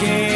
game.